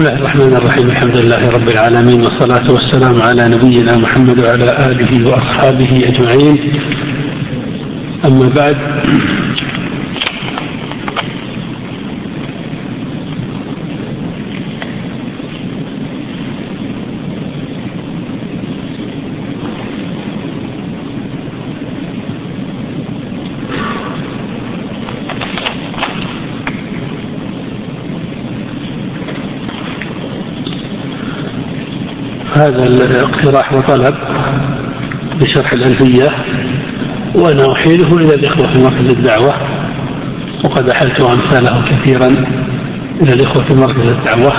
بسم الله الرحمن الرحيم. الحمد لله رب العالمين والصلاة والسلام على نبينا محمد وعلى آله وأصحابه أجمعين. أما بعد هذا الاقتراح وطلب بشرح الألفية وأنا أحيله إلى الإخوة في مركز الدعوة وقد أحلت أمثاله كثيرا إلى الإخوة في مركز الدعوة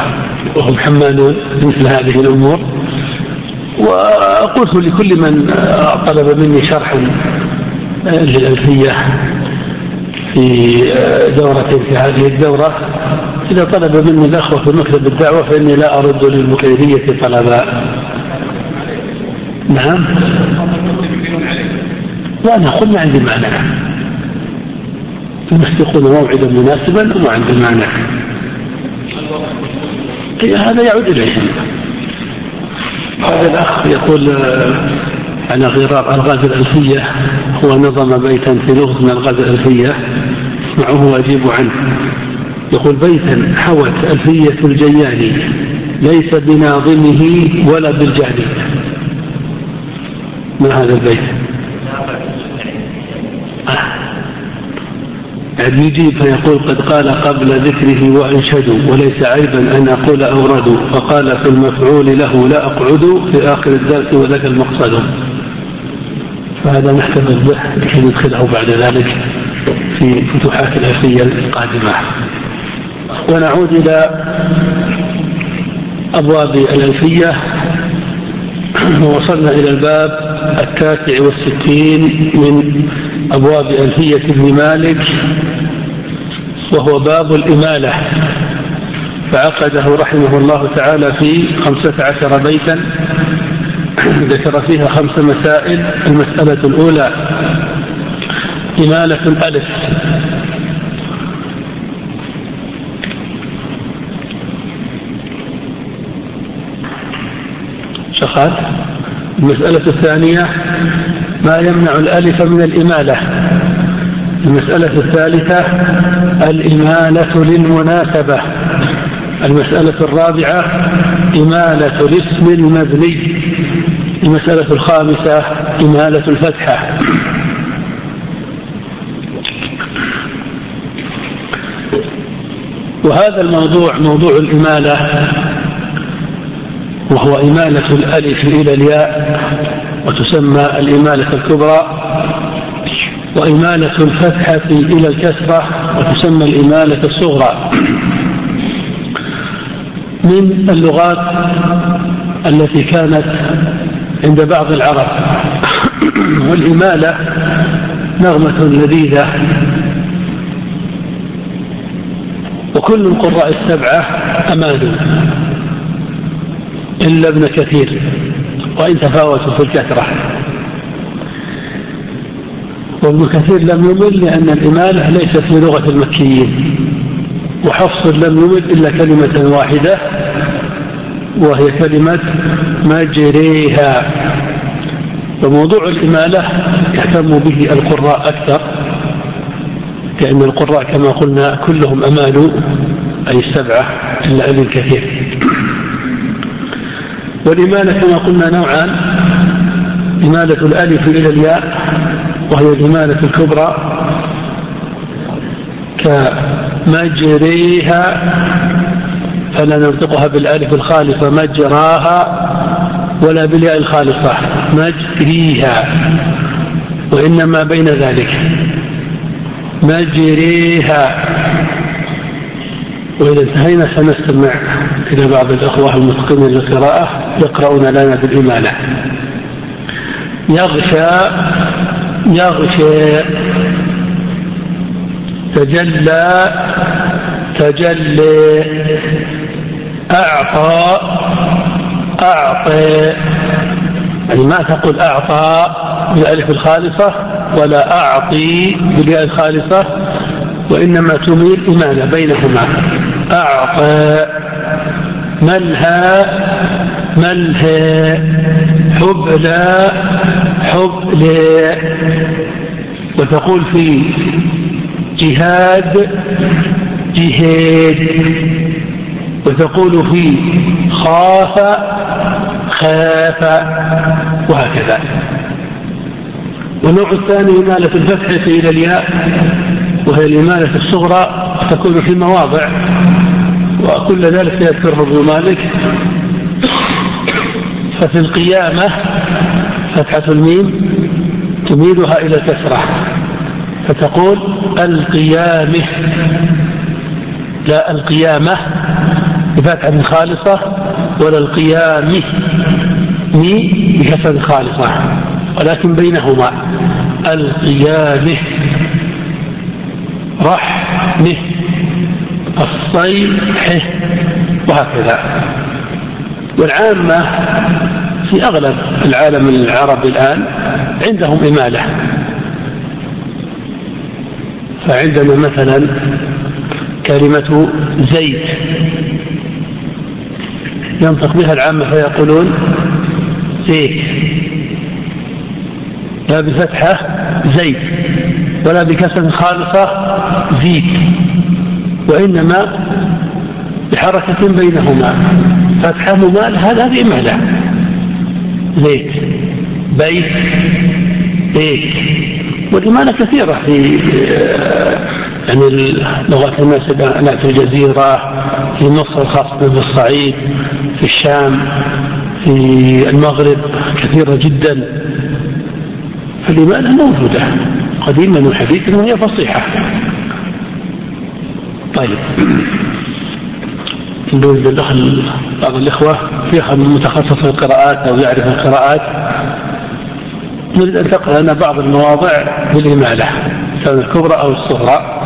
وهم حمالون مثل هذه الأمور. وقلت لكل من طلب مني شرحا للألفية في دورة في هذه الدورة. إذا طلب مني الأخوة في مكتب الدعوة فإني لا أرد للمكيدية طلبا. نعم. لا نقول ما عندي مانع يكون موعدا مناسبا وما عندي مانع هذا يعود إليهم هذا الأخ يقول عن غرار ألغاز الألفية هو نظم بيتا في لغة من ألغاز الألفية اسمعوه وأجيب عنه. يقول بيتا حوت ألفية الجياني ليس بناظمه ولا بالجهل. ما هذا البيت؟ يعني يجيب فيقول قد قال قبل ذكره وأنشدوا وليس عيبا أن أقول أوردوا فقال في المفعول له لا أقعد في آخر الدرس وذاك المقصد. فهذا نحتفظ به لكي ندخله بعد ذلك في فتوحات الألفية القادمة. ونعود إلى أبواب الألفية. ووصلنا إلى الباب التاسع والستين من أبواب ألفية ابن مالك وهو باب الإمالة. فعقده رحمه الله تعالى في خمسة عشر بيتا. ذكر فيها خمس مسائل. المسألة الأولى إمالة الألف. شغال المسألة الثانية ما يمنع الألف من الإمالة. المسألة الثالثة الإمالة للمناسبة. المسألة الرابعة إمالة الاسم المبني. المسألة الخامسة إمالة الفتحة. وهذا الموضوع موضوع الإمالة وهو إمالة الألف إلى الياء وتسمى الإمالة الكبرى وإمالة الفتحة إلى الكسرة وتسمى الإمالة الصغرى. من اللغات التي كانت عند بعض العرب. والإمالة نغمة لذيذة. وكل القراء السبعة أمانوا إلا ابن كثير وإن تفاوتوا في الكثرة وابن كثير لم يمل لأن الإمالة ليست في لغة المكيين وحفص لم يمل إلا كلمة واحدة وهي كلمة مجريها وموضوع الإمالة يهتم به القراء أكثر لأن القراء كما قلنا كلهم أمالوا أي السبعة إلا ابن كثير. والإمالة كما قلنا نوعان إمالة الألف إلى الياء وهي الإمالة الكبرى كمجريها فلا ننطقها بالألف الخالصة مجراها ولا بالياء الخالصة مجريها وإنما بين ذلك مجريها. وإذا انتهينا سنستمع إلى بعض الأخوة المتقنين للقراءة يقرؤون لنا بالإمالة. يغشى يغشى تجلى تجلي أعطى أعطي يعني ما تقول أعطى بالألف الخالصة ولا أعطي بالياء الخالصة وإنما تميل إمالة بينهما. أعطى. ملهى ملهى. حبلى حبلى. وتقول في جهاد جهاد. وتقول في خاف خاف. وهكذا. والنوع الثاني إمالة الفتحة إلى الياء وهي الإمالة الصغرى تكون في مواضع وكل ذلك يذكره ابن مالك. ففي القيامة فتحة الميم تميلها إلى الكسرة فتقول القيامة لا القيامة بفتحة خالصة ولا القيام مي بكسرة خالصة ولكن بينهما القيامة رحمة. الصيح وهكذا. والعامة في أغلب العالم العربي الآن عندهم إمالة. فعندنا مثلا كلمة زيت ينطق بها العامة فيقولون زيت. لا بفتحة زيت ولا بكسر خالصة زيت. وإنما بحركة بينهما. فتحة ممال هذا هذه إمالة زيت بيت بيت والإمالة كثيرة في يعني لغات الناس في الجزيرة في مصر خاصة في الصعيد في الشام في المغرب كثيرة جدا. فالإمالة موجودة قديما وحديثا وهي فصيحة. طيب. ندخل بعض الإخوة في أخ متخصص في القراءات أو يعرف القراءات نريد أن تقرأ لنا بعض المواضع بالإمالة سواء الكبرى أو الصغرى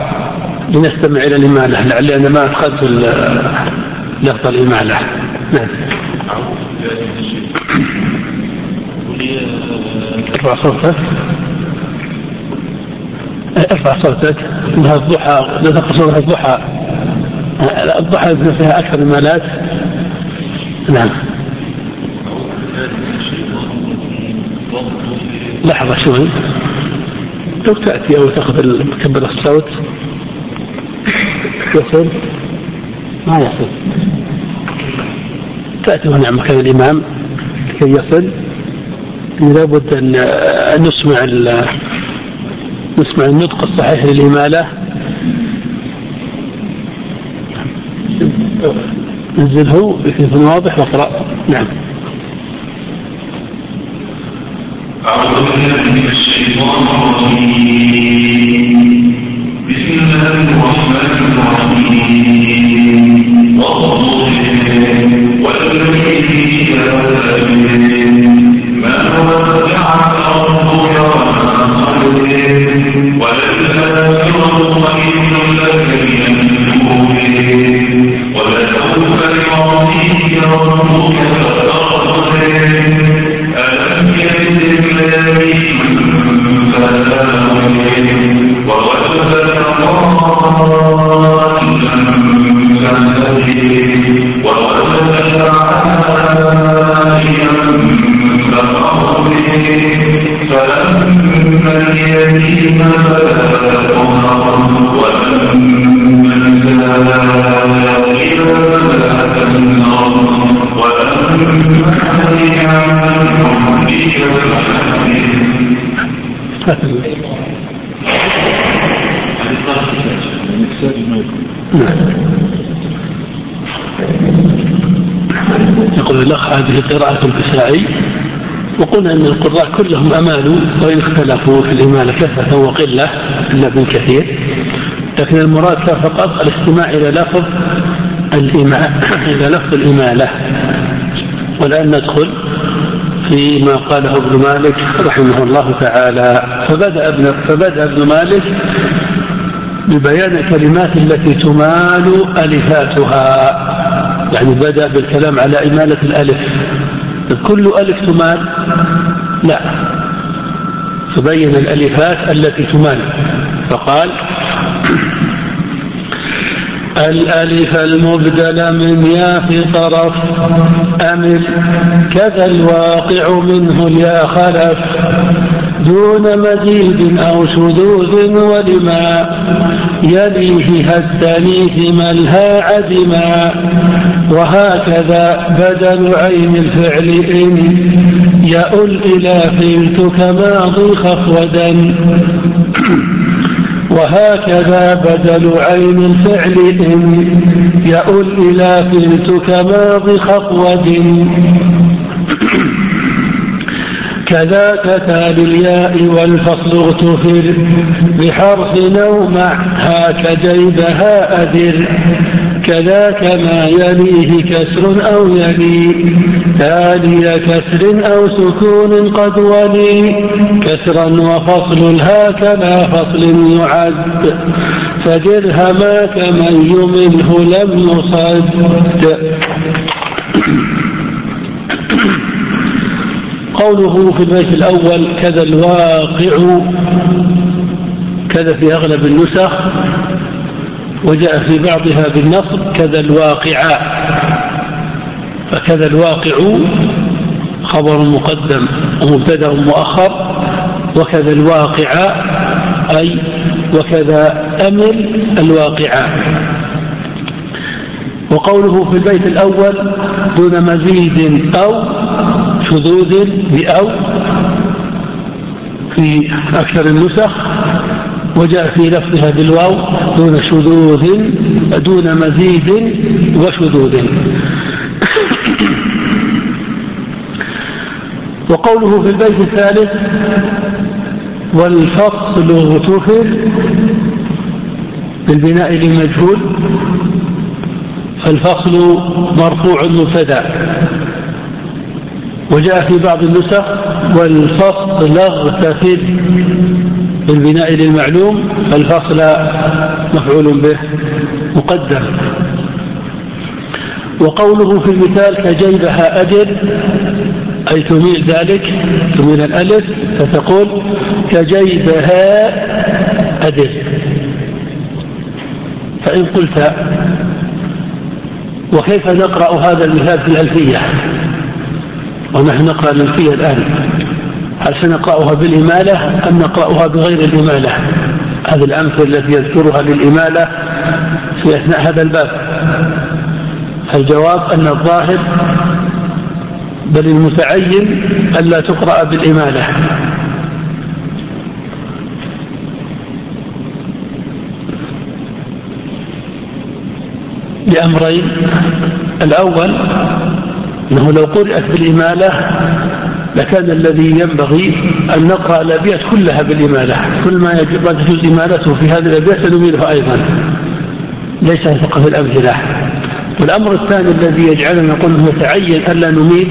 لنستمع إلى الإمالة لعلي أنا ما أدخلت لفظ الإمالة. نعم. ارفع صوتك ارفع صوتك. انها الضحى لا تقصر الضحى. الضحى فيها أكثر المالات نعم. لحظة شوي. لو تأتي أو تأخذ تكبر الصوت. يصل ما يصل تأتي هنا مكان الإمام. لكي يصل. لابد أن نسمع نسمع النطق الصحيح للإمالة. انزله بحيث واضح. واقرأ نعم. يقول وقلنا أن القراء كلهم أمالوا وإن اختلفوا في الإمالة كثرة وقلة إلا ابن كثير. لكن المراد فقط الاستماع إلى لفظ الإمالة إلى لفظ الإمالة. والآن ندخل فيما قاله ابن مالك رحمه الله تعالى. فبدأ ابن فبدأ ابن مالك ببيان الكلمات التي تمال ألفاتها. يعني بدأ بالكلام على إمالة الألف. كل ألف تمال لا. فبين الألفات التي تمال فقال الألف المبدل من يا في طرف أمل كذا الواقع منه اليا خلف دون مزيد أو شذوذ ولما يليه التانيث ملها عدما. وهكذا بدل عين الفعل إن يؤل إلى فلتك ماضي خفودا. وهكذا بدل عين الفعل إن يؤل إلى فلتك ماضي خطوة كذاك تالي الياء والفصل اغتفر بحرف نومع هاك جيدها أدر كذاك ما يليه كسر أو يلي تالي كسر أو سكون قد ولي. كسرا وفصل الهاكذا فصل يعد فدرهماك من يمنه لم يصد. قوله في البيت الأول كذا الواقع كذا في أغلب النسخ وجاء في بعضها بالنصب كذا الواقع. فكذا الواقع خبر مقدم ومبتدأ مؤخر وكذا الواقع أي وكذا أمر الواقع. وقوله في البيت الأول دون مزيد أو شذوذ بأو في أكثر النسخ وجاء في لفظها بالواو دون شذوذ دون مزيد وشذوذ. وقوله في البيت الثالث والفصل اغتفر بالبناء للمجهول فالفصل مرفوع مبتدا وجاء في بعض النسخ والفصل اغتفر بالبناء للمعلوم فالفصل مفعول به مقدم. وقوله في المثال كجيبها أجر أي تميل ذلك تميل الألف فتقول كجيبها أدر فإن قلت وكيف نقرأ هذا المثال في الألفية؟ ونحن نقرأ الألفية الآن. هل سنقرأها بالإمالة أم نقرأها بغير الإمالة؟ هذه الأمثلة التي يذكرها للإمالة في أثناء هذا الباب. الجواب أن الظاهر بل المتعين ألا تقرأ بالإمالة. لأمرين. الأول أنه لو قرأت بالإمالة لكان الذي ينبغي أن نقرأ الأبيات كلها بالإمالة. كل ما يجب أن تجوز إمالته في هذه الأبيات سنميله أيضا. ليس فقط الأمثلة. والأمر الثاني الذي يجعلنا نقول أنه يتعين ألا نميل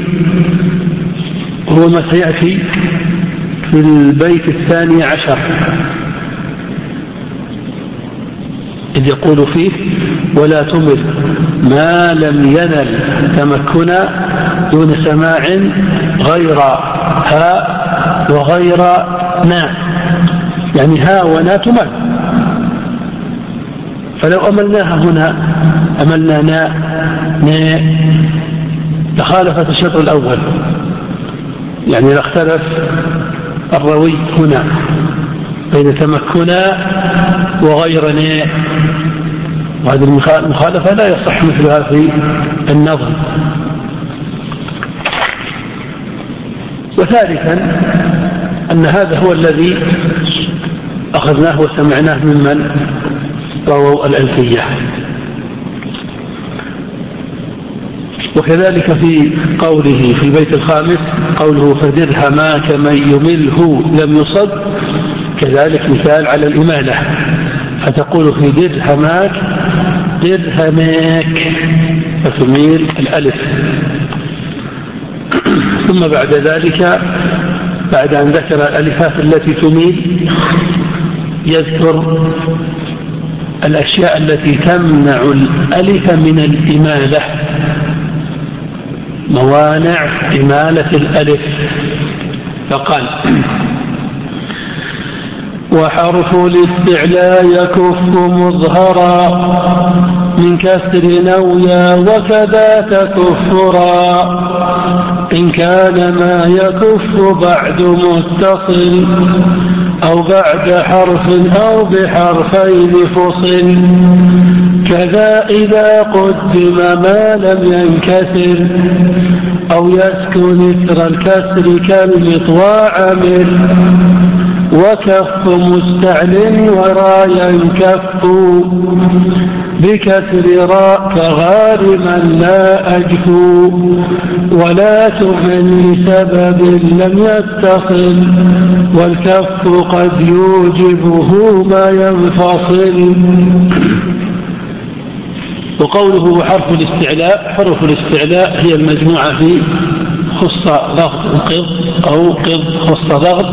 هو ما سيأتي في البيت الثاني عشر. إذ يقول فيه ولا تمل ما لم ينل تمكنا دون سماع غير ها وغير نا. يعني ها ونا تمل فلو أملناها هنا أملنا نا نا. لخالفت الشطر الأول. يعني لاختلف الروي هنا بين تمكنا وغيرنا وهذه المخالفة لا يصح مثلها في النظم وثالثا أن هذا هو الذي أخذناه وسمعناه ممن رووا الألفية. وكذلك في قوله في البيت الخامس قوله فدرهماك من يمله لم يصد كذلك مثال على الإمالة. فتقول في درهماك درهماك. فتميل الألف. ثم بعد ذلك بعد أن ذكر الألفات التي تميل يذكر الأشياء التي تمنع الألف من الإمالة. موانع إمالة الألف. فقال وحرف الاستعلاء يكف مظهرا. من كسر نويا وكذا تكفرا. إن كان ما يكف بعد متصل أو بعد حرف أو بحرفين فصل. كذا إذا قدم ما لم ينكسر أو يسكن إثر الكسر كالمطواع عمل وكف مستعل وراء ينكف بكسر راء كغارما لا أجفو ولا تمن لسبب لم يتصل والكف قد يوجبه ما ينفصل. وقوله حرف الاستعلاء حرف الاستعلاء هي المجموعة في خص ضغط قض أو قض خص ضغط.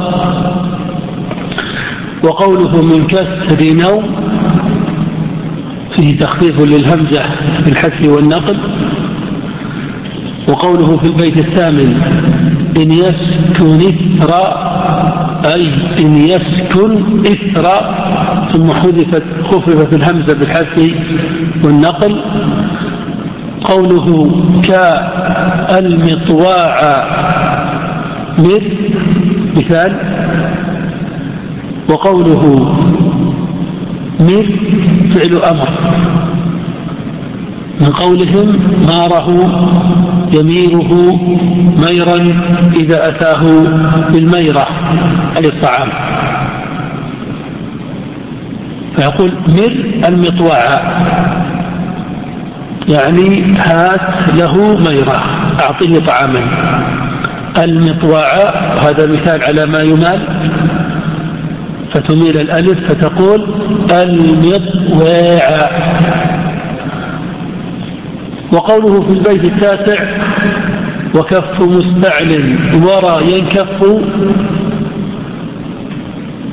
وقوله من كسر نوم فيه تخفيف للهمزة بالحذف والنقل. وقوله في البيت الثامن إن يسكن إثر أي إن يسكن إثر ثم حذفت خففت الهمزة بالحذف والنقل. قوله كالمطواع مثل مثال. وقوله من فعل أمر. من قولهم ماره يميره ميرا إذا أتاه بالميرة أي الطعام. فيقول مر المطوع يعني هات له ميرة أعطيه طعاما. المطوع هذا مثال على ما يمال فتميل الألف فتقول المطواع وقوله في البيت التاسع وكف مستعل ورى ينكف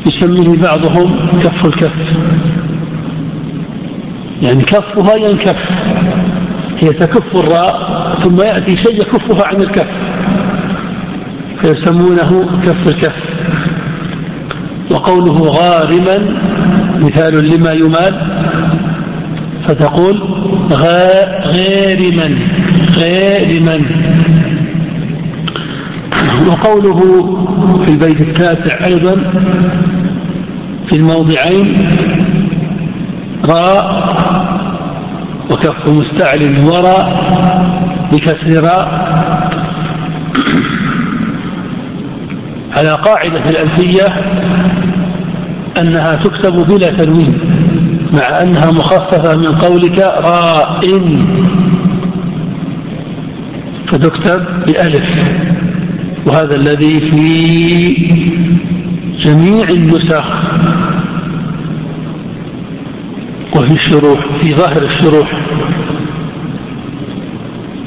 يسميه بعضهم كف الكف. يعني كفها ينكف هي تكف الراء ثم يأتي شيء يكفها عن الكف فيسمونه كف الكف. وقوله غارما مثال لما يمال فتقول غارما غارما. وقوله في البيت التاسع أيضا في الموضعين راء وكف مستعل وراء بكسر راء. على قاعدة الألفية أنها تكتب بلا تنوين مع أنها مخففة من قولك راء فتكتب بألف. وهذا الذي في جميع النسخ. وفي الشروح في ظاهر الشروح.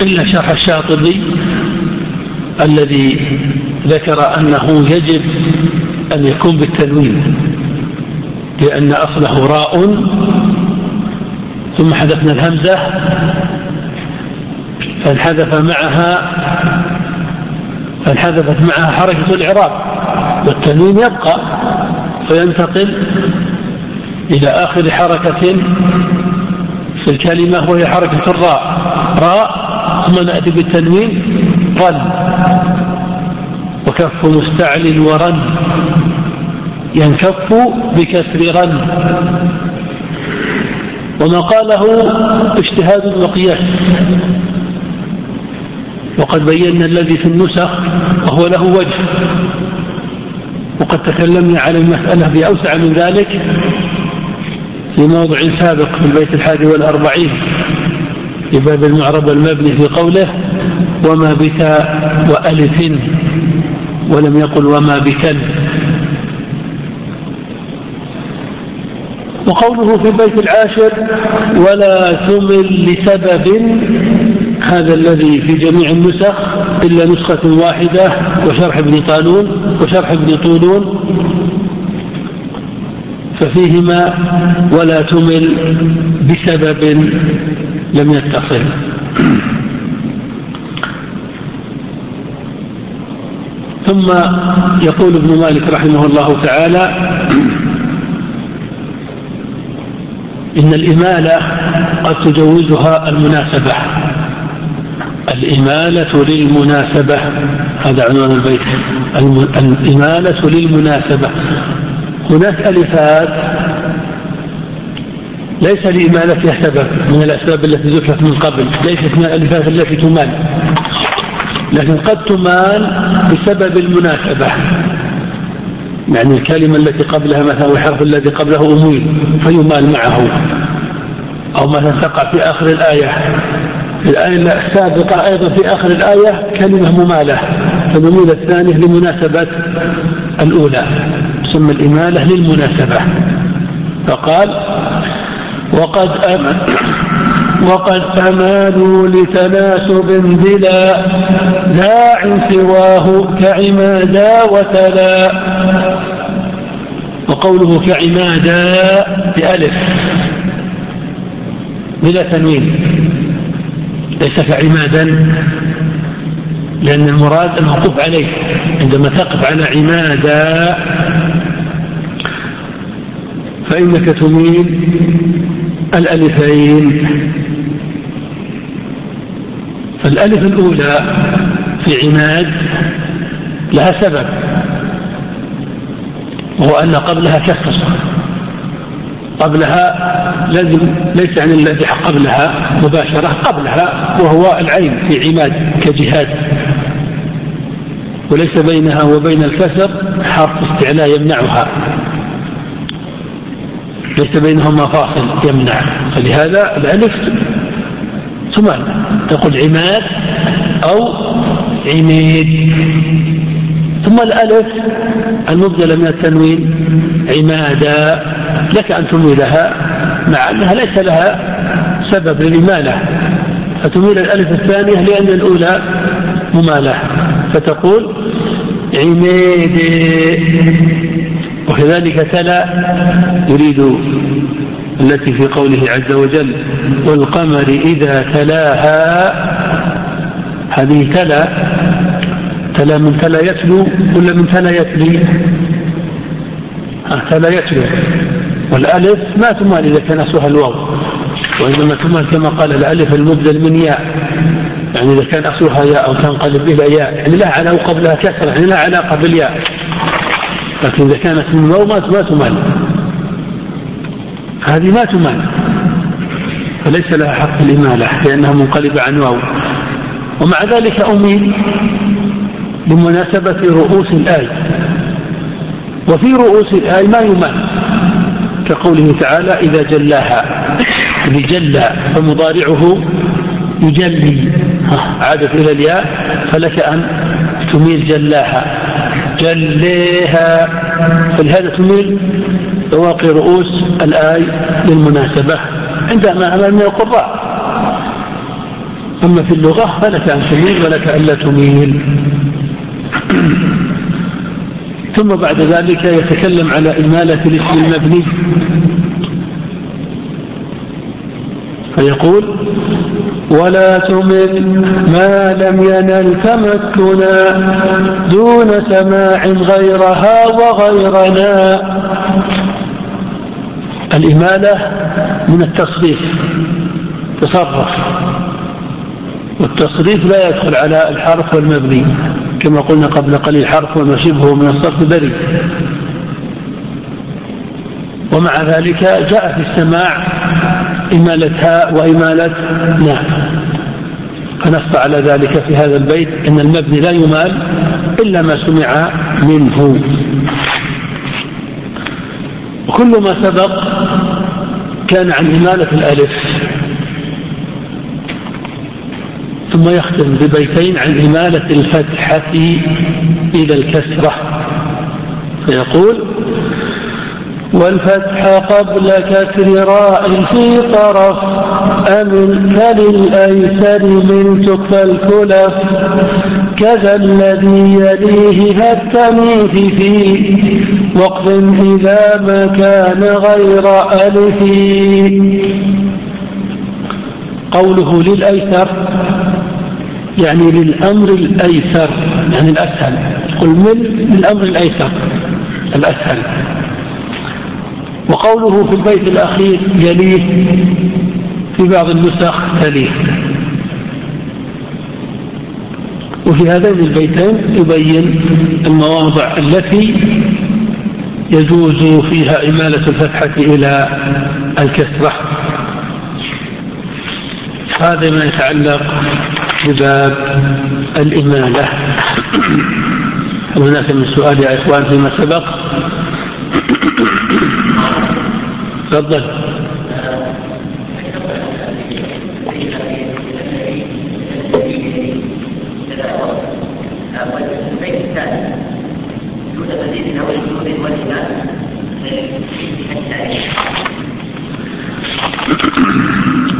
إلا شرح الشاطبي الذي ذكر أنه يجب أن يكون بالتنوين لأن أصله راء ثم حذفنا الهمزة فانحذف معها فانحذفت معها حركة الإعراب والتنوين يبقى فينتقل إلى آخر حركة في الكلمة وهي حركة الراء راء ثم نأتي بالتنوين رن وكف مستعل ورن. ينكف بكسر رن. وما قاله اجتهاد وقياس وقد بينا الذي في النسخ وهو له وجه. وقد تكلمنا على المسألة بأوسع من ذلك في موضع سابق في البيت الحادي والأربعين في باب المعرب المبني في قوله وما بتاء وألف ولم يقل وما بتل وقوله في البيت العاشر ولا تمل لسبب هذا الذي في جميع النسخ إلا نسخة واحدة وشرح ابن طالون وشرح ابن طولون. ففيهما ولا تمل بسبب لم يتصل. ثم يقول ابن مالك رحمه الله تعالى إن الإمالة قد تجوزها المناسبة. الإمالة للمناسبة. هذا عنوان البيت. الإمالة للمناسبة. هناك ألفات ليس لإمالتها سبب من الأسباب التي ذكرت من قبل. ليست من الألفات التي تمال. لكن قد تمال بسبب المناسبة. يعني الكلمة التي قبلها مثلا والحرف الذي قبله أميل فيمال معه. أو مثلا تقع في آخر الآية. الآية السابقة أيضا في آخر الآية كلمة ممالة. فنميل الثانية لمناسبة الأولى تسمى الإمالة للمناسبة. فقال وقد أم وقد أمالوا لتناسب بلا داع سواه كعمادا وتلا. وقوله كعمادا بألف بلا تنوين ليس كعمادا لأن المراد الموقوف عليه عندما تقف على عمادا فإنك تميل الألفين. فالألف الأولى في عناد لها سبب وهو أن قبلها كسر قبلها لازم ليس عن الذي قبلها مباشرة قبلها وهو العين في عماد كجهاد. وليس بينها وبين الكسر حرف استعلاء يمنعها. ليس بينهما فاصل يمنع. فلهذا الألف تمال تقول عماد أو عميد. ثم الألف المبدلة من التنوين عمادا لك أن تميلها مع أنها ليس لها سبب للإمالة. فتميل الألف الثانية لأن الأولى ممالة. فتقول عميد. وكذلك تلا يريد التي في قوله عز وجل والقمر إذا تلاها هذه تلا تلا من تلا يتلو ولا من تلا يتلي؟ تلا يتلو. والألف ما تمال إذا كان أصلها الواو وإنما تمال كما قال الألف المبدل من ياء. يعني إذا كان أصلها ياء أو تنقلب إلى ياء يعني لا علاقة قبلها كسرة يعني لا علاقة بالياء. لكن إذا كانت من واو ما تمال. هذه ما تمال فليس لها حق الإمالة لأنها منقلبة عن واو. ومع ذلك أميل بمناسبة رؤوس الآية وفي رؤوس الآية ما يمال كقوله تعالى إذا جلاها جلى فمضارعه يجلي. عادت إلى الياء فلك أن تميل جلاها. جليها. فلهذا تميل بواقي رؤوس الآي للمناسبة عندما أمام من القراء أما في اللغة فلك أن تميل ولك ألا تميل. ثم بعد ذلك يتكلم على إمالة الاسم المبني. فيقول ولا تمل ما لم ينل تمكنا دون سماع غيرها وغيرنا. الإمالة من التصريف تصرف. والتصريف لا يدخل على الحرف والمبني كما قلنا قبل قليل حرف وما شبهه من الصرف بريء ومع ذلك جاء في السماع إمالة هاء وإمالة ناء فنص على ذلك في هذا البيت أن المبني لا يمال إلا ما سمع منه. وكل ما سبق كان عن إمالة الألف. ثم يختم ببيتين عن إمالة الفتحة إلى الكسرة. فيقول والفتح قبل كسر راء في طرف أمن كللأيسر من تكفى الكلف؟ كذا الذي يليه التميث في وقف إذا ما كان غير ألف. قوله للأيسر يعني للأمر الأيسر يعني الأسهل. قل من؟ للأمر الأيسر الأسهل. وقوله في البيت الأخير يليه في بعض النسخ تليه وفي هذين البيتين يبين المواضع التي يجوز فيها إمالة الفتحة إلى الكسرة. هذا ما يتعلق بباب الإمالة. هناك من سؤال يا إخوان فيما سبق؟ تفضل.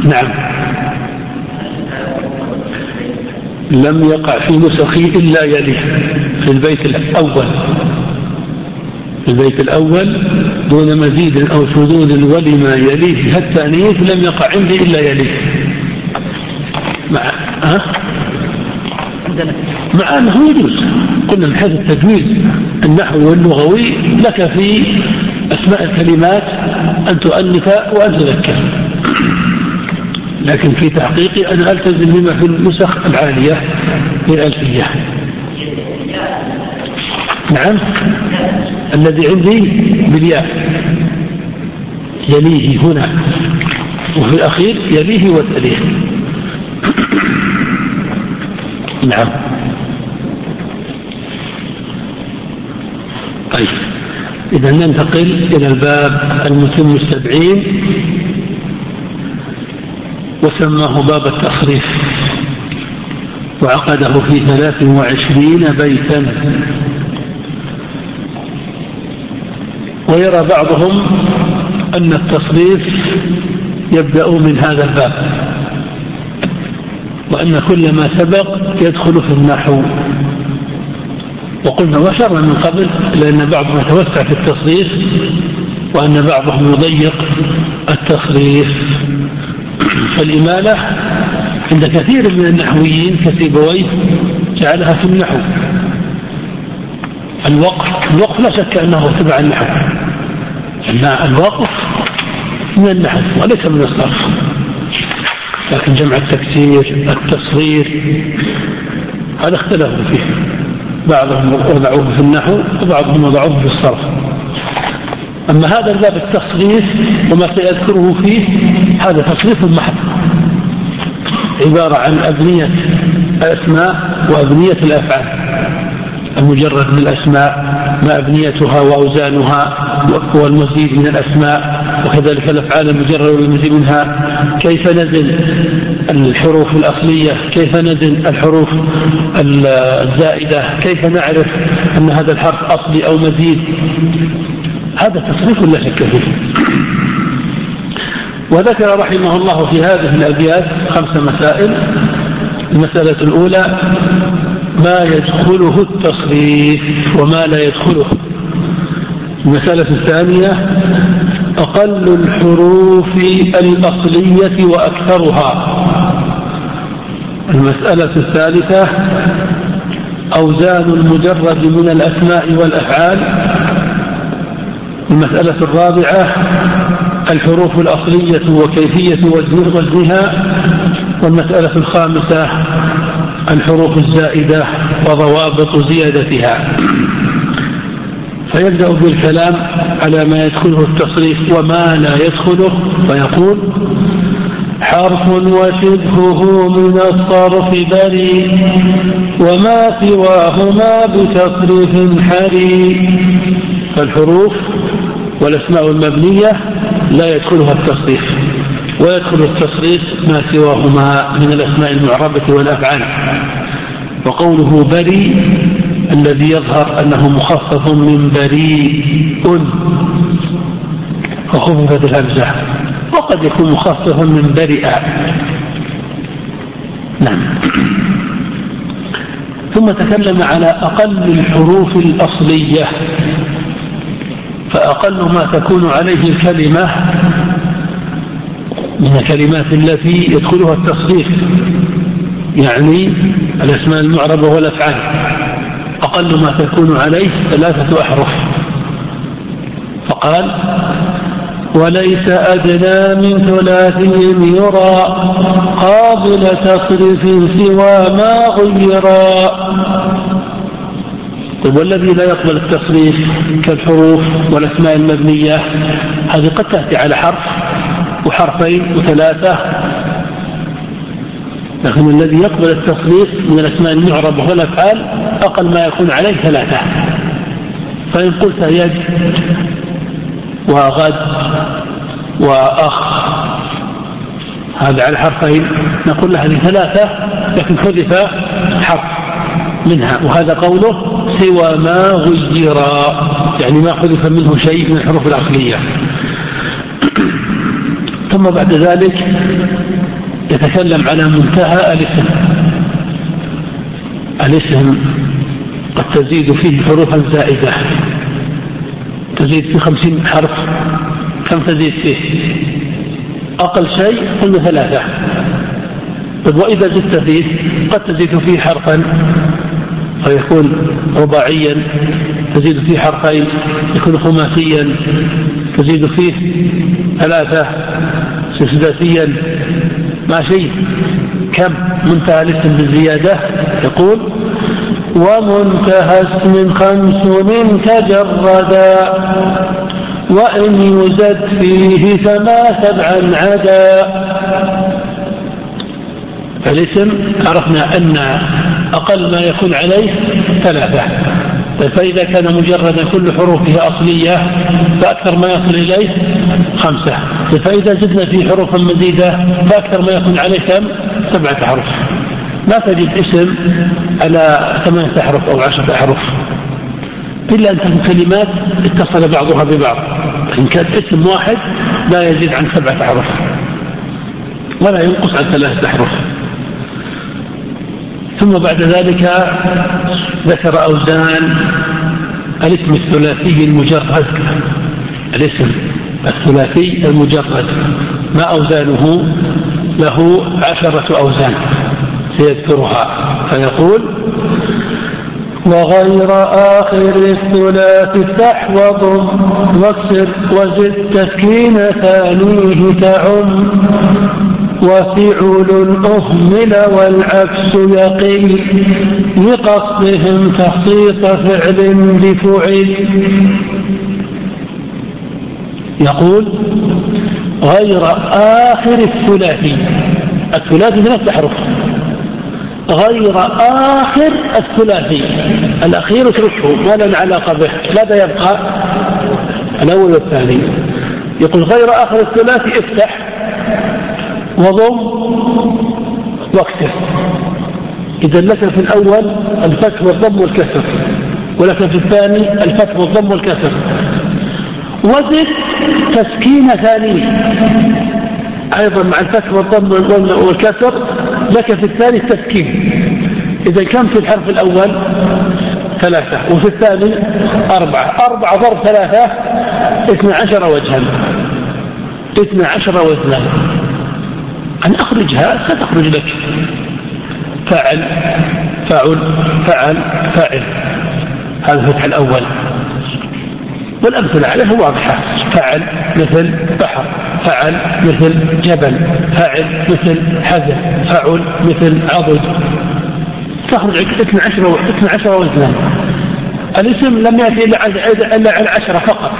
نعم. لم يقع في نسخي إلا يلي في البيت الأول. البيت الأول دون مزيد أو شذوذ ولما يليه التأنيث لم يقع عندي إلا يليه. مع ها؟ مع أنه يجوز. قلنا من حيث التجويز النحوي واللغوي لك في أسماء الكلمات أن تؤنث وأن تذكر لكن في تحقيقي أنا ألتزم بما في النسخ العالية في الألفية نعم؟ الذي عندي بالياء. يليه هنا. وفي الأخير يليه وتليه نعم. طيب. إذا ننتقل إلى الباب المتم السبعين. وسماه باب التصريف وعقده في ثلاث وعشرين بيتا. ويرى بعضهم أن التصريف يبدأ من هذا الباب وأن كل ما سبق يدخل في النحو. وقلنا وشرنا من قبل لأن بعضهم يتوسع في التصريف وأن بعضهم يضيق التصريف فالإمالة عند كثير من النحويين كسيبويه جعلها في النحو. الوقف الوقف لا شك أنه تبع النحو أن الوقف من النحو وليس من الصرف. لكن جمع التكسير التصغير هذا اختلفوا فيه. بعضهم وضعوه في النحو وبعضهم وضعوه في الصرف. أما هذا الباب التصريف وما سيذكره فيه هذا تصريف محض عبارة عن أبنية الأسماء وأبنية الأفعال. المجرد من الأسماء ما أبنيتها وأوزانها والمزيد من الأسماء وكذلك الأفعال المجرد والمزيد منها. كيف نزل الحروف الأصلية؟ كيف نزل الحروف الزائدة؟ كيف نعرف أن هذا الحرف أصلي أو مزيد؟ هذا تصريف لا شك فيه. وذكر رحمه الله في هذه الأبيات خمس مسائل. المسألة الأولى ما يدخله التصريف وما لا يدخله. المسألة الثانية أقل الحروف الأصلية وأكثرها. المسألة الثالثة أوزان المجرد من الأسماء والأفعال. المسألة الرابعة الحروف الأصلية وكيفية وزنها. والمسألة الخامسة الحروف الزائدة وضوابط زيادتها. فيبدأ بالكلام على ما يدخله التصريف وما لا يدخله فيقول حرف وشبهه من الصرف بريء وما سواهما بتصريف حري. فالحروف والأسماء المبنية لا يدخلها التصريف. ويدخل التصريف ما سواهما من الأسماء المعربة والأفعال. وقوله بري الذي يظهر أنه مخفف من بريء. وخففت الهمزة وقد يكون مخففا من برئ نعم. ثم تكلم على أقل الحروف الأصلية. فأقل ما تكون عليه الكلمة من الكلمات التي يدخلها التصريف يعني الأسماء المعربة والأفعال. أقل ما تكون عليه ثلاثة أحرف. فقال وليس أدنى من ثلاثي يرى قابل تصرف سوى ما غيرا طيب والذي لا يقبل التصريف كالحروف والأسماء المبنية هذه قد تأتي على حرف. وحرفين وثلاثة. لكن الذي يقبل التصريف من الأسماء المعربة والأفعال أقل ما يكون عليه ثلاثة. فإن قلت يد وغد وأخ هذا على حرفين. نقول له هذه ثلاثة لكن حذف حرف منها وهذا قوله سوى ما غير يعني ما حذف منه شيء من الحروف العقلية. ثم بعد ذلك يتكلم على منتهى الاسم. الاسم قد تزيد فيه حروفا زائدة. تزيد في خمسين حرف. كم تزيد فيه؟ أقل شيء قلنا ثلاثة. طيب وإذا زدت فيه قد تزيد فيه حرفا. فيكون رباعيا تزيد فيه حرفين. يكون خماسيا تزيد فيه ثلاثة. سداسيا ما شيء. كم منتهى الاسم بالزيادة؟ يقول ومنتهى اسم خمس من تجردا وإن يزد فيه فما سبعا عدا. فالاسم عرفنا أن أقل ما يكون عليه ثلاثة. فإذا كان مجردا كل حروفه أصلية فأكثر ما يصل إليه خمسة. فإذا زدنا فيه حروفا مزيدة فأكثر ما يكون عليه كم؟ سبعة أحرف ما تجد اسم على ثمانية أحرف أو عشرة أحرف إلا أن تكون كلمات اتصل بعضها ببعض. إن كان اسم واحد لا يزيد عن سبعة أحرف ولا ينقص عن ثلاثة أحرف ثم بعد ذلك ذكر أوزان الاسم الثلاثي المجرد الاسم. الثلاثي المجرد ما أوزانه؟ له عشرة أوزان سيذكرها فيقول وغير آخر الثلاث استحوض واكسر وزد تسكين ثانية تعم. وفعل أهمل والعكس يقل لقصدهم تخصيص فعل بفعل. يقول غير آخر الثلاثي. الثلاثي ثلاث أحرف غير آخر الثلاثي. الأخير اتركه ما لنا علاقة به. ماذا يبقى؟ الأول والثاني. يقول غير آخر الثلاثي افتح وضم واكسر. إذا لك في الأول الفتح والضم والكسر ولك في الثاني الفتح والضم والكسر. وزد تسكين ثاني. أيضا مع الفتح والضم والكسر لك في الثاني التسكين. إذا كان في الحرف الأول؟ ثلاثة. وفي الثاني أربعة. أربعة ضرب ثلاثة اثنى عشر وجها. اثنى عشر وزنا. أن أخرجها ستخرج لك. فعل فعل فعل فاعل. هذا الفتح الأول. والأمثلة عليه واضحة. فعل مثل بحر فعل مثل جبل فعل مثل حزن فعل مثل عضد. تخرج 12 12 وزنا الاسم لم يأتي إلا إلا على عشرة فقط.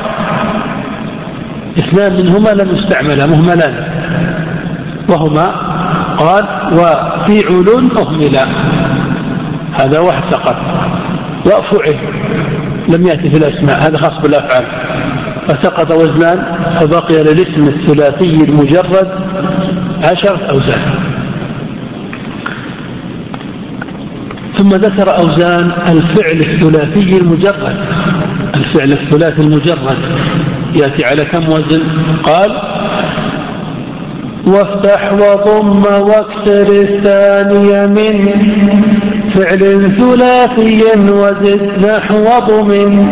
اثنان منهما لم يستعملا مهملان وهما قال وفعل أهملا. هذا واحد فقط. وفعل لم يأتي في الأسماء هذا خاص بالأفعال. فسقط وزنان فبقي للاسم الثلاثي المجرد عشرة أوزان. ثم ذكر أوزان الفعل الثلاثي المجرد. الفعل الثلاثي المجرد يأتي على كم وزن؟ قال وافتح وضم واكسر الثاني من فعل ثلاثي وزد نحو ضم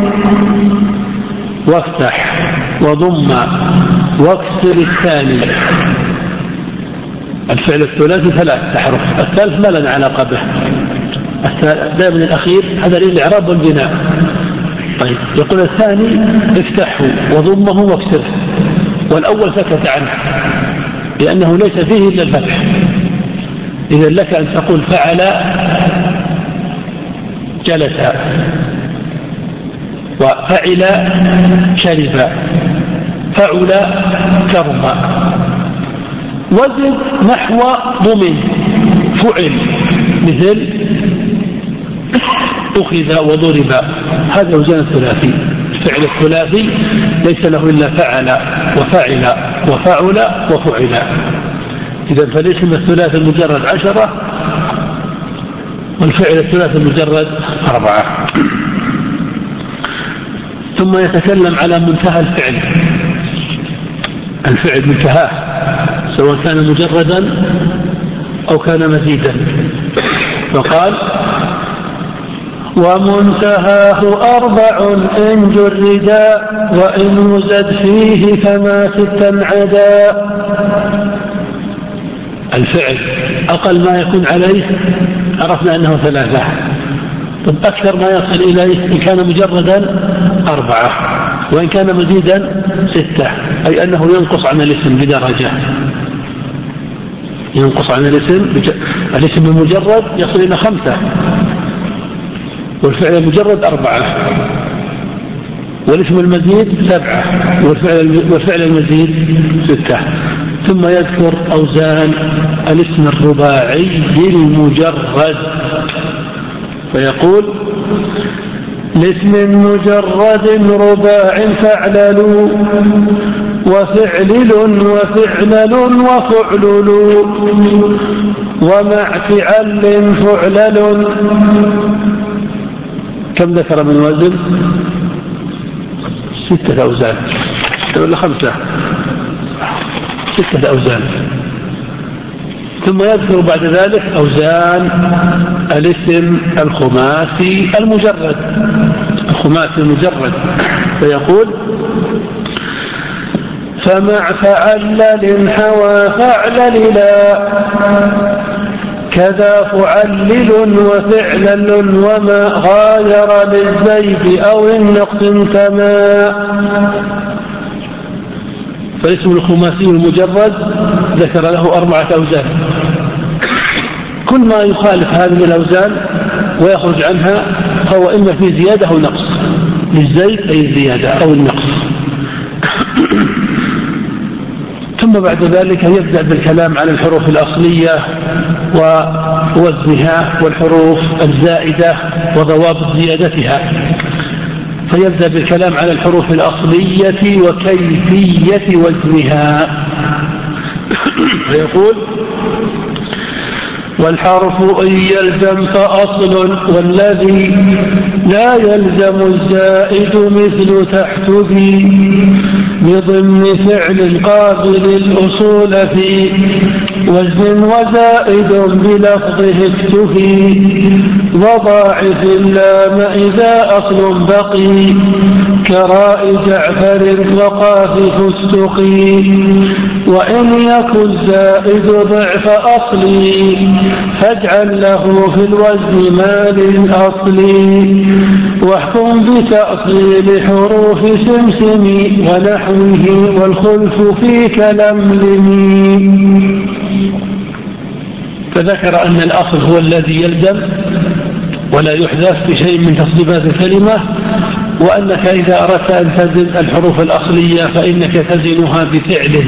وافتح وضم. واكسر الثاني. الفعل الثلاثي ثلاث أحرف الثالث ما لنا علاقة به. دائما الأخير هذا للإعراب والبناء. طيب يقول الثاني افتحه وضمه واكسره. والأول سكت عنه لأنه ليس فيه إلا الفتح. إذا لك أن تقول فعل جلس وفعل شرب فعل كرم. وزد نحو ضمن فعل مثل أخذ وضرب. هذا وزن الثلاثي. الفعل الثلاثي ليس له إلا فعل وفعل وفعل وفعل. إذا فالاسم الثلاثي المجرد عشرة والفعل الثلاثي المجرد أربعة. ثم يتكلم على منتهى الفعل. الفعل منتهاه سواء كان مجردا أو كان مزيدا. فقال ومنتهاه أربع إن جردا وإن يزد فيه فما ستا عدا الفعل أقل ما يكون عليه عرفنا أنه ثلاثة. طب أكثر ما يصل إليه إن كان مجردا أربعة وإن كان مزيدا ستة أي أنه ينقص عن الاسم بدرجة. ينقص عن الاسم الاسم المجرد يصل إلى خمسة والفعل المجرد أربعة والاسم المزيد سبعة والفعل, والفعل المزيد ستة. ثم يذكر أوزان الاسم الرباعي المجرد فيقول لاسم مجرد رباع فاعللوا وفعلل وفعلل وفعلل ومع فعل فعلل. كم ذكر من وزن ستة أوزان. ولا خمسة؟ ستة أوزان. ثم يذكر بعد ذلك أوزان الاسم الخماسي المجرد. الخماسي المجرد. فيقول فمع فعلل حوى فعلل لا كذا فعلل وفعلل وما غاير للزيد أو النقص كما فالاسم الخماسي المجرد ذكر له أربعة أوزان. كل ما يخالف هذه الأوزان ويخرج عنها فهو إما في زيادة أو نقص. للزيد أي الزيادة أو النقص. ثم بعد ذلك يبدأ بالكلام عن الحروف الأصلية ووزنها والحروف الزائدة وضوابط زيادتها. فيبدأ بالكلام عن الحروف الأصلية وكيفية وزنها. فيقول والحرف إن يلزم فأصل والذي لا يلزم الزائد مثل تحت ذي بضمن فعل قابل الأصول في وزن وزائد بلفظه اكتفي وضاعف اللام إذا أصل بقي كراء جعفر وقاف فستقي وإن يكن زائد ضعف أصلي فاجعل له في الوزن ما للأصل واحكم بتأصيل حروف سمسم ونحوه والخلف في كلملم. فذكر أن الأصل هو الذي يلزم ولا يحذف بشيء من تصريفات الكلمة وأنك إذا أردت أن تزن الحروف الأصلية فإنك تزنها بفعل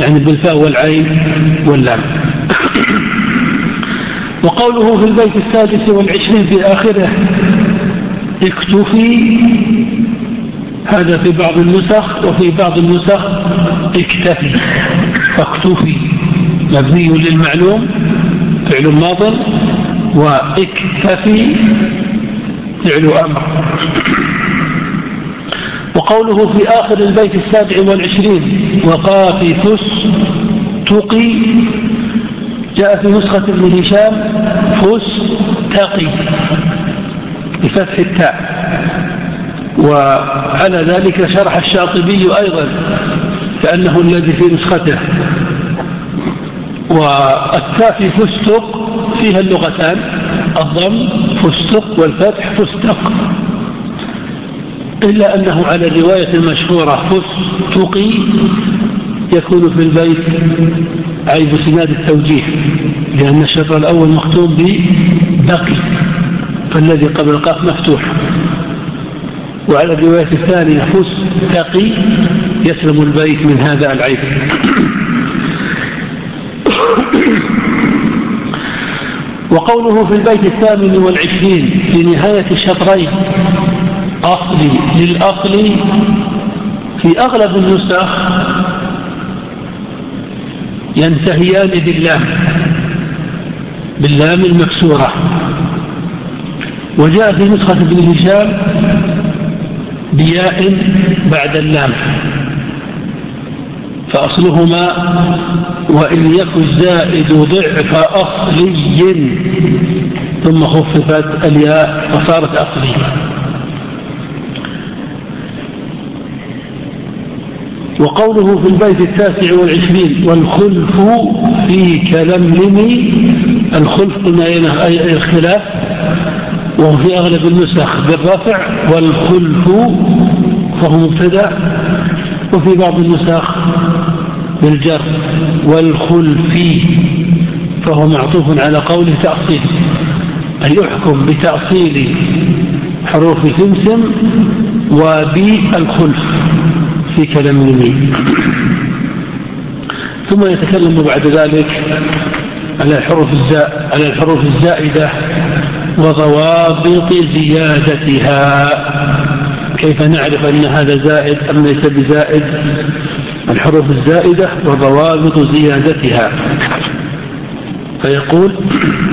يعني بالفاء والعين واللام. وقوله في البيت السادس والعشرين في آخره اكتفي هذا في بعض النسخ وفي بعض النسخ اكتفي فاكتفي مبني للمعلوم. فعل ماض واكتفي فعل أمر. وقوله في آخر البيت السابع والعشرين وقافي فس تقي جاء في نسخة ابن هشام فس تقي بفتح التاء. وعلى ذلك شرح الشاطبي أيضا كأنه الذي في نسخته. والتاء في فستق فيها اللغتان الضم فستق والفتح فستق. إلا أنه على الرواية المشهورة فستقي يكون في البيت عيب سناد التوجيه لأن الشطر الأول مختوم ببقي فالذي قبل القاف مفتوح. وعلى الرواية الثانية فستقي يسلم البيت من هذا العيب. وقوله في البيت الثامن والعشرين في نهاية الشطرين أصلي للأصل في أغلب النسخ ينتهيان باللام باللام المكسورة. وجاء في نسخة ابن هشام بياء بعد اللام. فأصلهما وإن يكن الزائد ضعف أصلي ثم خففت الياء فصارت أصلي. وقوله في البيت التاسع والعشرين والخلف في كلملم الخلف قلنا أي الخلاف؟ وهو في أغلب النسخ بالرفع والخلف فهو مبتدأ وفي بعض النسخ بالجر والخلف فهو معطوف على قوله تأصيل أن يحكم بتأصيل حروف سمسم وبالخلف في كلام اليمين ثم يتكلم بعد ذلك على الحروف الزاء على الحروف الزائدة وضوابط زيادتها. كيف نعرف أن هذا زائد أم ليس بزائد؟ الحروف الزائدة وضوابط زيادتها. فيقول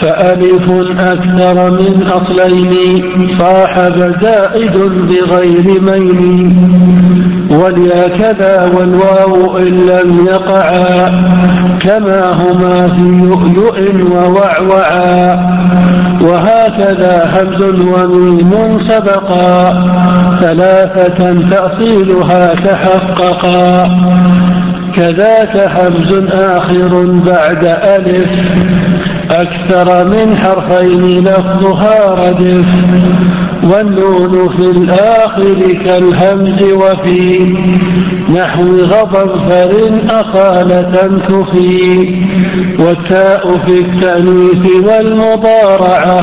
فألف أكثر من أصلين صاحب زائد بغير ميل. واليا كذا والواو إن لم يقعا كما هما في يؤيؤ ووعوعا. وهكذا همز وميم سبقا ثلاثة تأصيلها تحققا. كذاك حمز آخر بعد ألف. أكثر من حرفين لفظها ردف والنون في الآخر كالهمز وفي نحو غضنفر أصالة تفي والتاء في التأنيث والمضارعة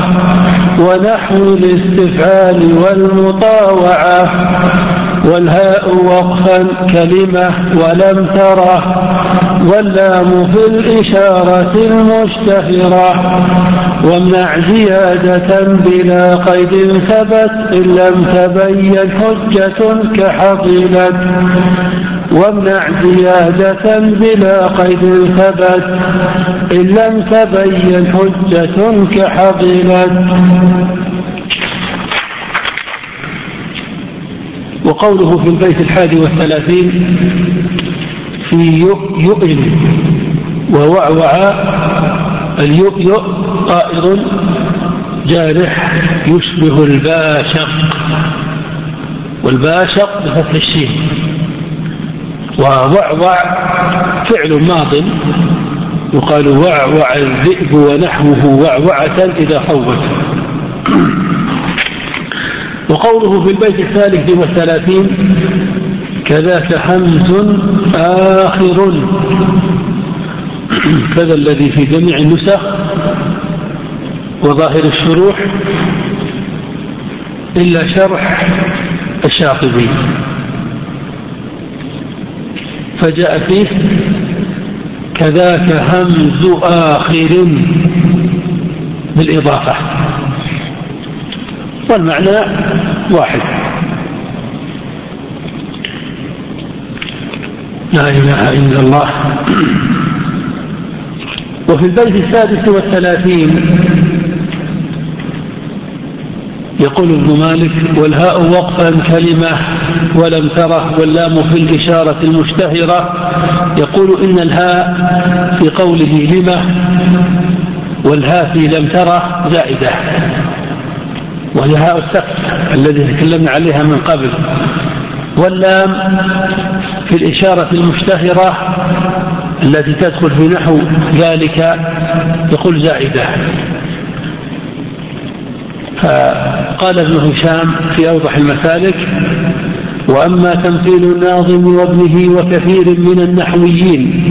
ونحو الاستفعال والمطاوعة. والهاء وقفا كلمة ولم تره واللام في الإشارة المشتهرة وامنع زيادة بلا قيد ثبت إن لم تبين حجة كحصيلة. وامنع زيادة بلا قيد ثبت إن لم تبين حجة كحصيلة. وقوله في البيت الحادي والثلاثين في يؤل ووعوع اليؤيؤ طائر جارح يشبه الباشق. والباشق بفتح الشين. ووعوع فعل ماض يقال وعوع الذئب ونحوه وعوعة إذا حوت وقوله في البيت الثالث والثلاثين كذاك حمز آخر. كذا الذي في جميع النسخ وظاهر الشروح إلا شرح الشاطبي. فجاء فيه كذاك همز آخر بالإضافة. والمعنى واحد. لا إله إلا الله. وفي البيت السادس والثلاثين يقول ابن مالك والهاء وقفا كلمة ولم تره واللام في الإشارة المشتهرة. يقول إن الهاء في قوله لما والهاء في لم تره زائدة. وهي هاء السقف الذي تكلمنا عليها من قبل. واللام في الإشارة المشتهرة التي تدخل في نحو ذلك يقول زائدة. فقال ابن هشام في أوضح المسالك وأما تمثيل الناظم وابنه وكثير من النحويين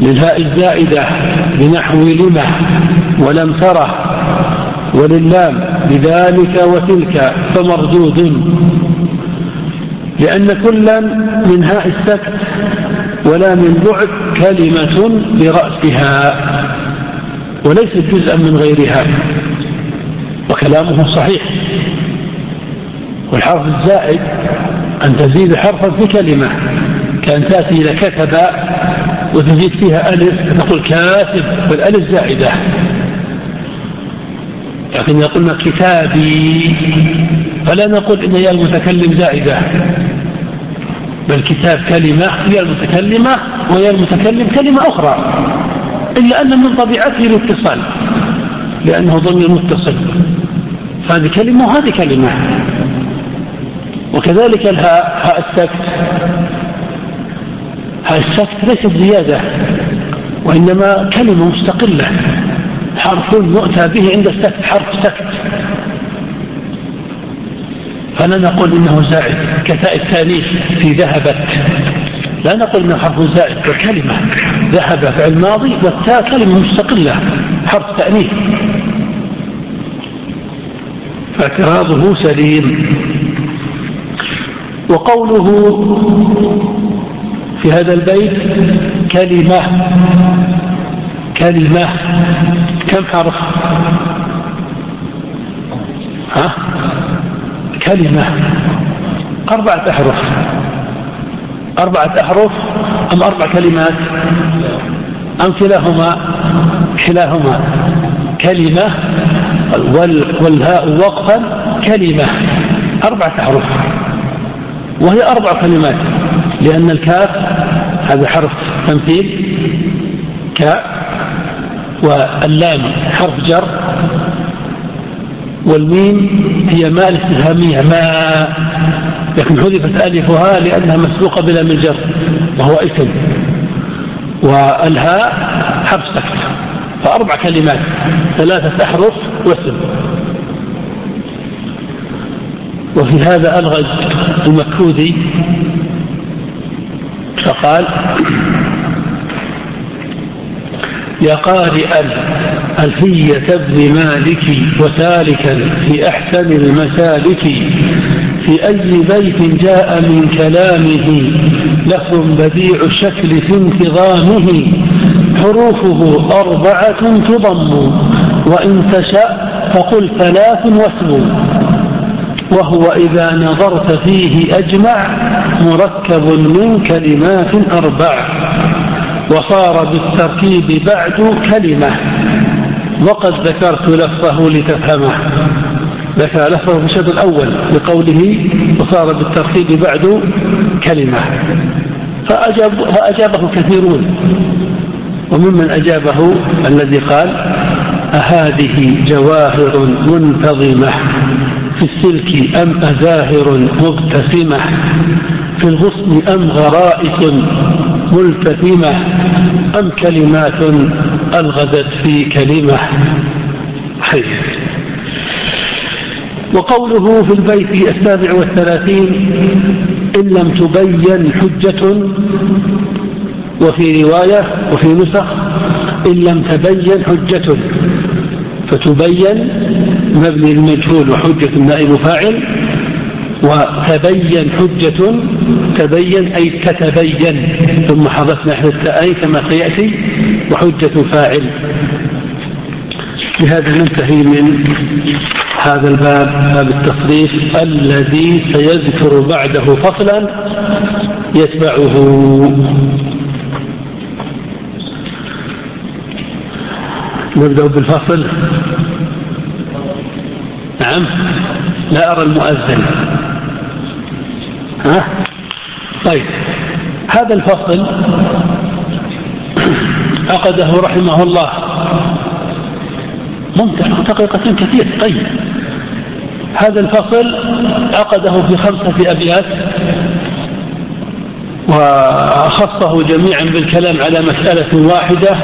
للهاء الزائدة بنحو لمة ولم تره وللام بذلك وتلك فمردود. لأن كلا من هاء السكت ولا من بعد كلمة برأسها وليست جزءا من غيرها وكلامه صحيح. والحرف الزائد أن تزيد حرفا في كلمة كأن تأتي إلى كتب وتزيد فيها ألف تقول كاتب والألف زائدة. لكن يقولنا كتابي فلا نقول إن يا المتكلم زائدة. بل كتاب كلمة هي المتكلمة ويا المتكلم كلمة أخرى. إلا أن من طبيعته الاتصال لأنه ضمير متصل. فهذه كلمة وهذه كلمة. وكذلك الهاء هاء السكت. هاء السكت ليست زيادة وإنما كلمة مستقلة. حرف يؤتى به عند السكت حرف سكت. فلا نقول إنه زائد كتاء التأنيث في ذهبت لا نقول إنه حرف زائد كلمة ذهب فعل ماضي والتاء كلمة مستقلة حرف تأنيث. فاعتراضه سليم. وقوله في هذا البيت كلمة كلمة كم حرف؟ ها؟ كلمة أربعة أحرف. أربعة أحرف أم أربع كلمات؟ أم كلاهما كلاهما كلمة والهاء وقفا كلمة. أربعة أحرف. وهي أربع كلمات لأن الكاف هذا حرف تمثيل كاء واللام حرف جر. والميم هي ماء الاستفهامية ما لكن حذفت ألفها لأنها مسبوقة بلا من جر وهو اسم. والهاء حرف سكت فأربع كلمات ثلاثة أحرف واسم. وفي هذا ألغز المكودي فقال يا قارئا ألفية ابن مالك وسالكا في أحسن المسالك. في أي بيت جاء من كلامه لفظ بديع الشكل في انتظامه. حروفه أربعة تضم وإن تشاء فقل ثلاث واسم. وهو إذا نظرت فيه أجمع مركب من كلمات أربع. وصار بالتركيب بعد كلمة. وقد ذكرت لفظه لتفهمه. ذكر لفظه في الشرط الأول لقوله وصار بالتركيب بعد كلمة. فأجاب فأجابه كثيرون. وممن أجابه الذي قال أهذه جواهر منتظمة في السلك أم أزاهر مبتسمة؟ في الغصن أم غرائس ملتثمة أم كلمات ألغزت في كلمة. حيث وقوله في البيت السابع والثلاثين إن لم تبين حجة وفي رواية وفي نسخ إن لم تبين حجة فتبين مبني المجهول وحجة نائب فاعل. وتبين حجة تبين أي تتبين. ثم حذفنا إحدى التاءين كما سيأتي وحجة فاعل. بهذا ننتهي من هذا الباب باب التصريف. الذي سيذكر بعده فصلا يتبعه. نبدأ بالفصل. نعم. لا أرى المؤذن. ها؟ طيب. هذا الفصل عقده رحمه الله. ممتع دقيقة كثير. طيب. هذا الفصل عقده في خمسة أبيات وخصه جميعا بالكلام على مسألة واحدة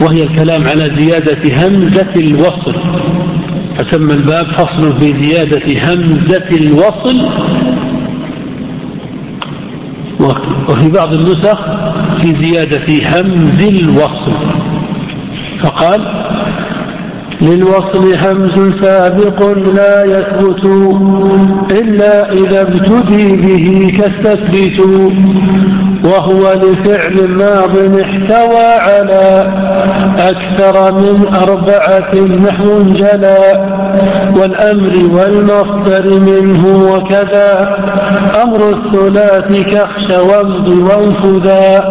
وهي الكلام على زيادة همزة الوصل. فسمى الباب. فصل في زيادة همزة الوصل. وفي بعض النسخ في زيادة همز الوصل. فقال للوصل همز سابق لا يثبت إلا إذا ابتدي به كالتثبيت وهو لفعل ماض احتوى على أكثر من أربعة نحو جلا والأمر والمصدر منه وكذا. أمر الثلاث كخش وامض وانفذا.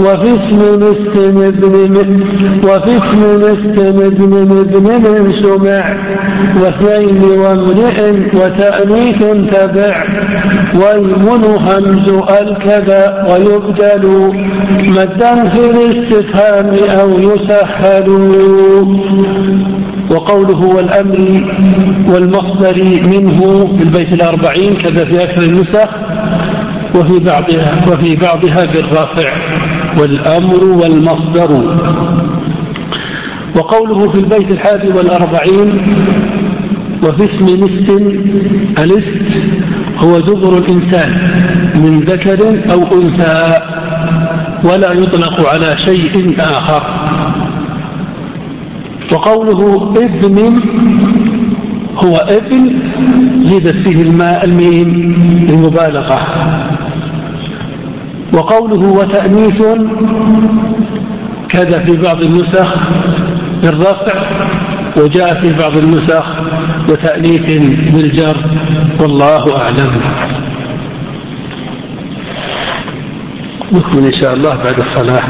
وفي اسم استمد وفي اسم استمد من ابن سمع واثنين وامرئ وتأنيث تبع ويمن همز الكذا ويبدل مدا في الاستفهام أو يسهل. وقوله والأمر والمصدر منه في البيت الأربعين كذا في أكثر النسخ وفي بعضها وفي بعضها بالرافع والأمر والمصدر. وقوله في البيت الحادي والأربعين وفي اسم لست الست هو دبر الإنسان من ذكر أو أنثى ولا يطلق على شيء آخر. وقوله ابن هو ابن زيدت فيه الماء الميم للمبالغة. وقوله وتأنيث كذا في بعض النسخ بالرفع وجاء في بعض النسخ وتأليف بالجر والله أعلم. نكمل إن شاء الله بعد الصلاة.